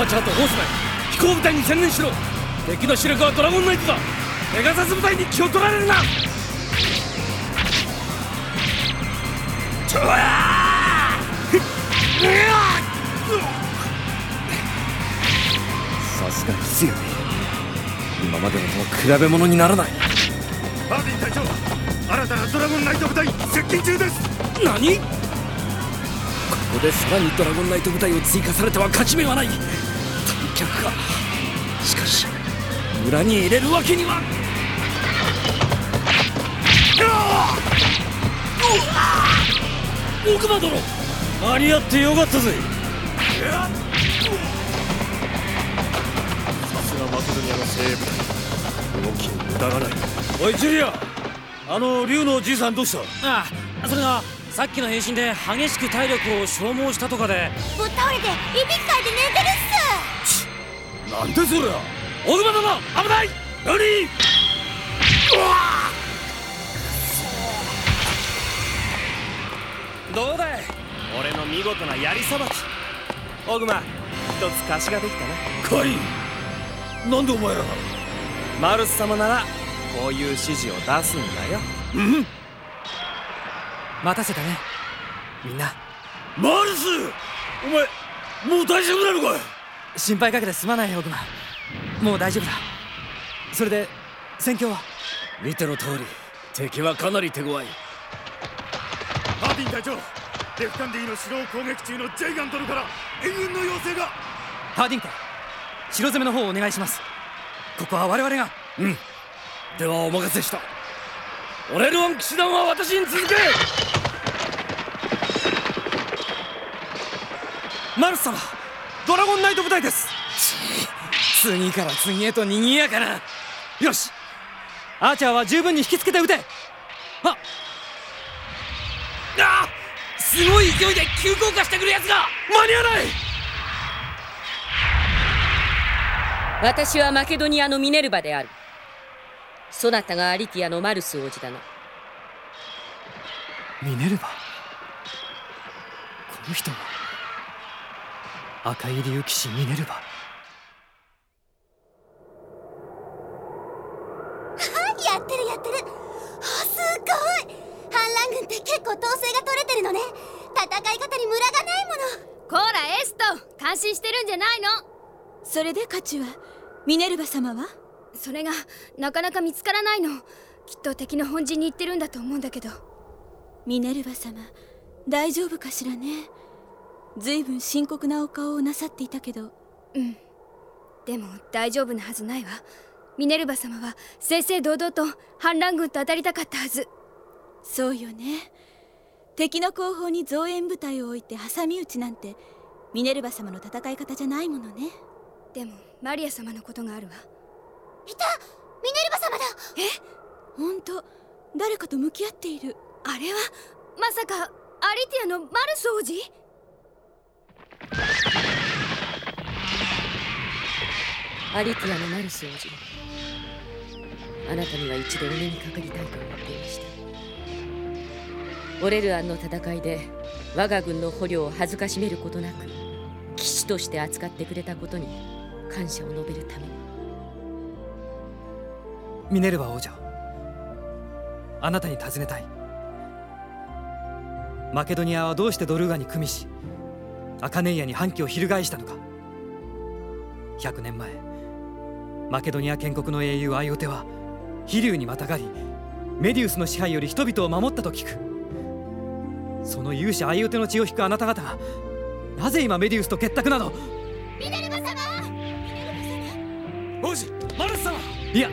アーチャーとホースマン飛行部隊に専念しろ。敵の主力はドラゴンナイトだ。ペガサス部隊に気を取られるな。とわさすがに強い今までのと比べ物にならない。バーディン隊長新たなドラゴンナイト部隊接近中です。何ここでさらにドラゴンナイト部隊を追加されては勝ち目はない。退却かしかし裏に入れるわけには。奥間殿間に合ってよかったぜ。さすがマケドニアの精鋭。部隊動きに無駄がない。おいジュリア！あの竜のじいさんどうした？ああそれがさっきの変身で激しく体力を消耗したとかで。ぶっ倒れていびきかいて寝てるっすなんでそりゃ奥間殿危ない！何どうだい？俺の見事な槍さばき。オグマ一つ貸しができたな。カイなんでお前らが？マルス様ならこういう指示を出すんだよ。うん？待たせたね。みんな。マルス！お前もう大丈夫なのかい？心配かけてすまないよオグマ。もう大丈夫だ。それで戦況は？見ての通り。敵はかなり手強い。バーディン隊長レフカンディの城を攻撃中のジェイガントルから援軍の要請が。ハーディンカ城攻めの方をお願いします。ここは我々が。うん。ではお任せした。オレルワン騎士団は私に続け。マルス様ドラゴンナイト部隊です。次から次へと賑やかな。よし。アーチャーは十分に引きつけて撃て。あ。あ。すごい勢いで急降下してくるやつが。間に合わない。私はマケドニアのミネルヴァである。そなたがアリティアのマルス王子だな。ミネルヴァこの人が赤い竜騎士ミネルヴァやってるやってる。あすごい。反乱軍って結構統制が取れてるのね。戦い方にムラがないもの。こらエスト感心してるんじゃないの？それでカチュはミネルヴァ様は？それがなかなか見つからないの。きっと敵の本陣に行ってるんだと思うんだけど。ミネルヴァ様大丈夫かしらね？ずいぶん深刻なお顔をなさっていたけど。うん。でも大丈夫なはずないわ。ミネルヴァ様は正々堂々と反乱軍と当たりたかったはず。そうよね。敵の後方に増援部隊を置いて挟み撃ちなんてミネルヴァ様の戦い方じゃないものね。でもマリア様のことがあるわ。いた！ミネルヴァ様だ！本当。誰かと向き合っている。あれはまさかアリティアのマルス王子？アリティアのマルス王子あなたには一度お目にかかりたいと思っていました。オレルアンの戦いで我が軍の捕虜を恥ずかしめることなく騎士として扱ってくれたことに感謝を述べるために。ミネルヴァ王女あなたに尋ねたい。マケドニアはどうしてドルーガに組みしアカネイアに反旗を翻したのか。100年前マケドニア建国の英雄アイオテは飛竜にまたがりメディウスの支配より人々を守ったと聞く。その勇者アイオテの血を引くあなた方がなぜ今メディウスと結託など？ミネルヴァ様！王子マルス様！いや。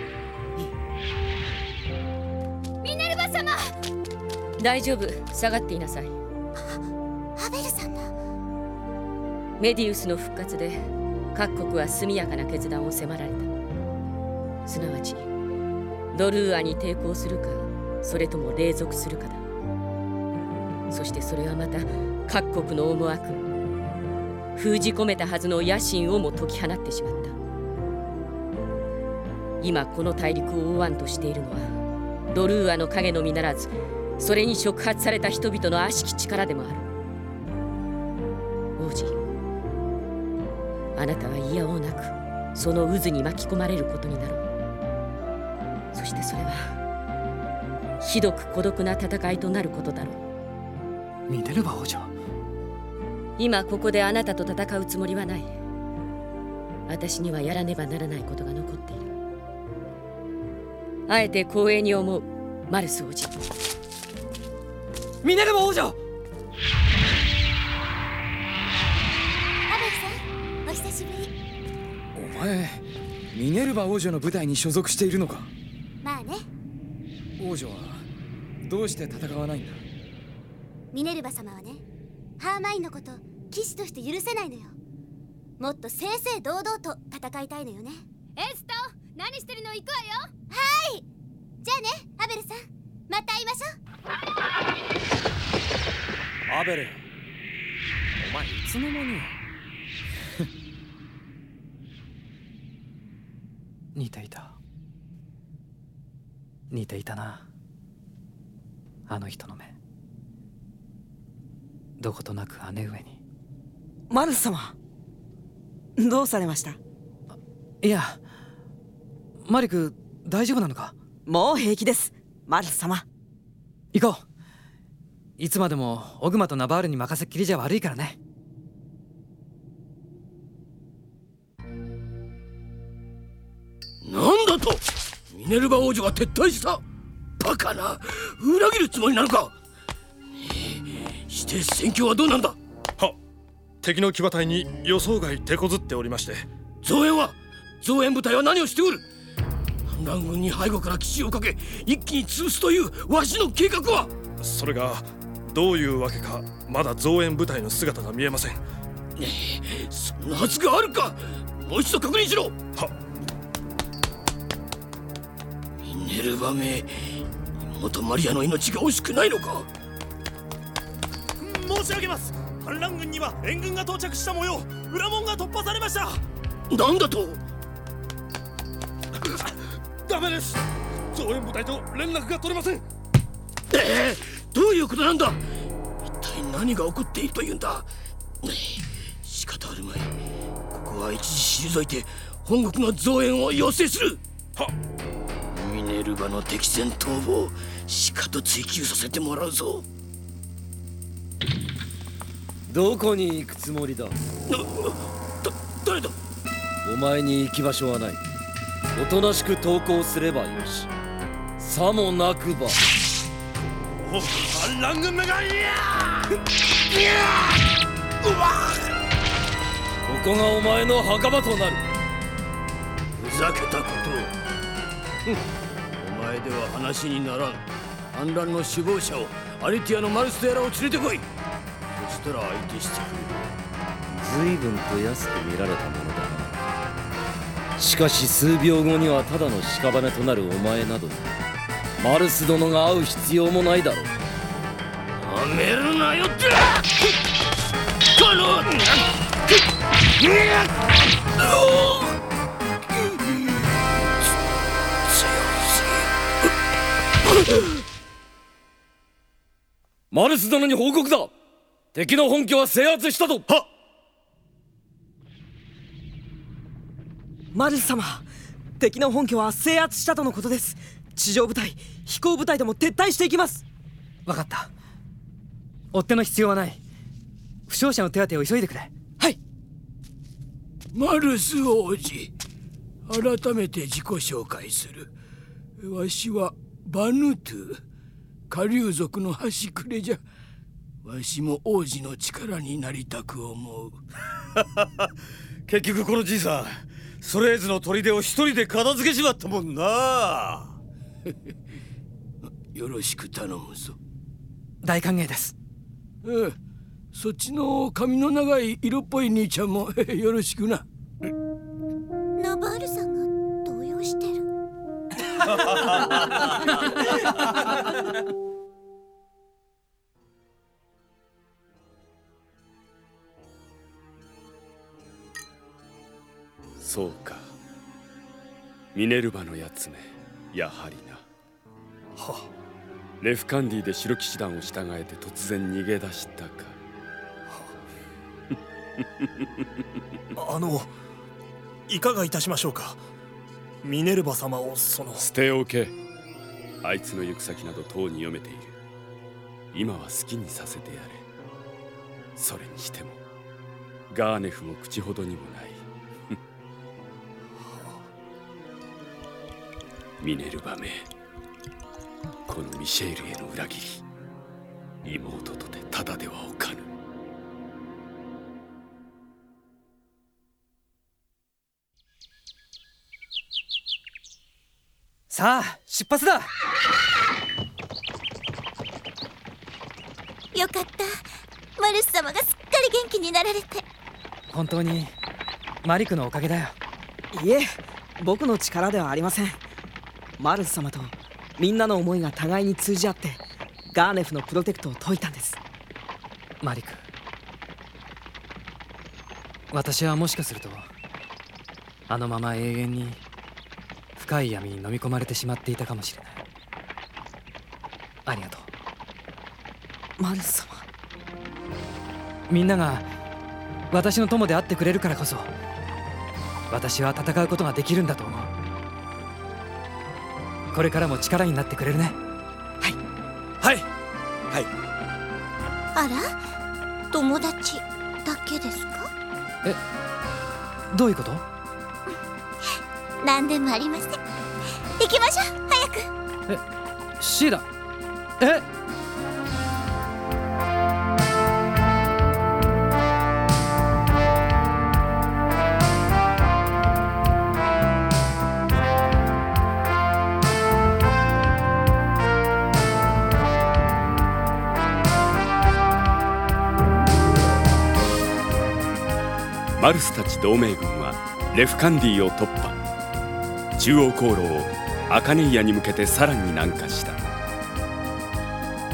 ミネルヴァ様！大丈夫。下がっていなさい。アベルさんだ。メディウスの復活で各国は速やかな決断を迫られたすなわちドルーアに抵抗するかそれとも隷属するかだ。そしてそれはまた各国の思惑封じ込めたはずの野心をも解き放ってしまった。今この大陸を覆わんとしているのはドルーアの影のみならずそれに触発された人々の悪しき力でもある。王子あなたはいやおうなくその渦に巻き込まれることになろう。してそれはひどく孤独な戦いとなることだろう。ミネルヴァ王女。今ここであなたと戦うつもりはない。私にはやらねばならないことが残っている。あえて光栄に思うマルス王子。ミネルヴァ王女。アベルさんお久しぶり。お前ミネルヴァ王女の部隊に所属しているのか？まあね。王女はどうして戦わないんだ？ミネルヴァ様はねハーマインのこと騎士として許せないのよ。もっと正々堂々と戦いたいのよね。エスト何してるの？行くわよ。はい。じゃあねアベルさん。また会いましょう。アベルお前いつの間に 似ていた似ていたな。あの人の目。どことなく姉上に。マルス様どうされました？いやマリク大丈夫なのか？もう平気ですマルス様。行こう。いつまでもオグマとナバールに任せっきりじゃ悪いからねミネルヴァ王女が撤退した。バカな。裏切るつもりなのか。して戦況はどうなんだ。は敵の騎馬隊に予想外手こずっておりまして。増援は増援部隊は何をしておる。反乱軍に背後から奇襲をかけ一気に潰すというわしの計画は。それがどういうわけかまだ増援部隊の姿が見えません。そんなはずがあるか。もう一度確認しろ。はミネルヴァめ妹マリアの命が惜しくないのか？申し上げます。反乱軍には援軍が到着した模様裏門が突破されました。なんだと？ダメです。増援部隊と連絡が取れません。ええどういうことなんだ？一体何が起こっているというんだ？仕方あるまい。ここは一時退いて本国の増援を要請する。はミネルヴァの敵戦逃亡しかと追求させてもらうぞ。どこに行くつもりだ？だ誰だ？お前に行き場所はない。おとなしく投降すればよし。さもなくば。お反乱軍めがいや！ここがお前の墓場となる。ふざけたことをふんお前では話にならん。反乱の首謀者をアリティアのマルステラを連れてこい。そしたら相手してくれる。随分と安く見られたものだな。しかし数秒後にはただの屍となるお前などにマルス殿が会う必要もないだろう。なめるなよって！このマルス殿に報告だ。敵の本拠は制圧したと。はマルス様敵の本拠は制圧したとのことです。地上部隊飛行部隊とも撤退していきます。分かった。追っ手の必要はない。負傷者の手当てを急いでくれ。はい。マルス王子改めて自己紹介する。わしはバヌトゥ下流族の端くれじゃ。わしも王子の力になりたく思う。結局このじいさんソレーズの砦を一人で片付けちまったもんな。よろしく頼むぞ。大歓迎です。ええそっちの髪の長い色っぽい兄ちゃんもよろしくな。ナバールさんが動揺してるそうか。ミネルヴァのやつめやはりな。はレフカンディで白騎士団を従えて突然逃げ出したか。あのいかがいたしましょうか？ミネルヴァ様をその。捨ておけ。あいつの行く先などとうに読めている。今は好きにさせてやれ。それにしてもガーネフも口ほどにもない。ミネルヴァめ。このミシェールへの裏切り。妹とてただではおかぬ。さあ出発だ。よかった。マルス様がすっかり元気になられて。本当にマリクのおかげだよ。いえ僕の力ではありません。マルス様とみんなの思いが互いに通じ合ってガーネフのプロテクトを解いたんです。マリク。私はもしかするとあのまま永遠に深い闇に飲み込まれてしまっていたかもしれない。ありがとう。マルス様。みんなが私の友であってくれるからこそ私は戦うことができるんだと思う。これからも力になってくれるね。はい。はい。はい。あら？友達だけですか？えどういうこと？何でもありません。行きましょう。早く。えシーラ。え？マルスたち同盟軍はレフカンディを突破中央航路をアカネイアに向けてさらに南下した。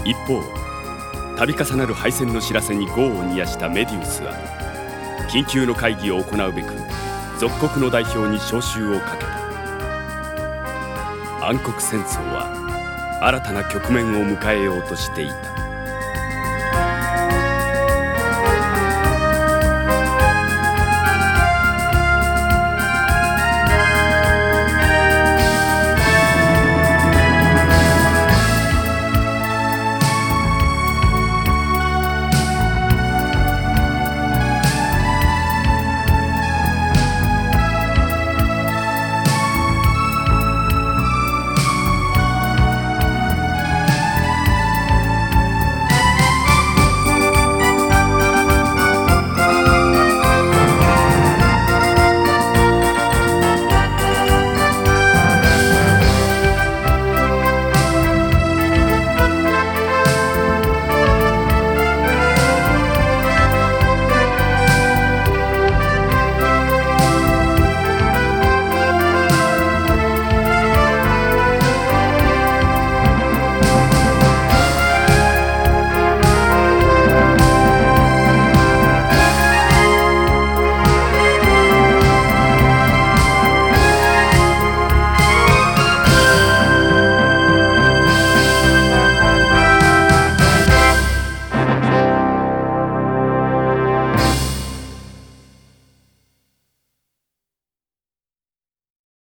一方度重なる敗戦の知らせに業を煮やしたメディウスは緊急の会議を行うべく属国の代表に招集をかけた。暗黒戦争は新たな局面を迎えようとしていた。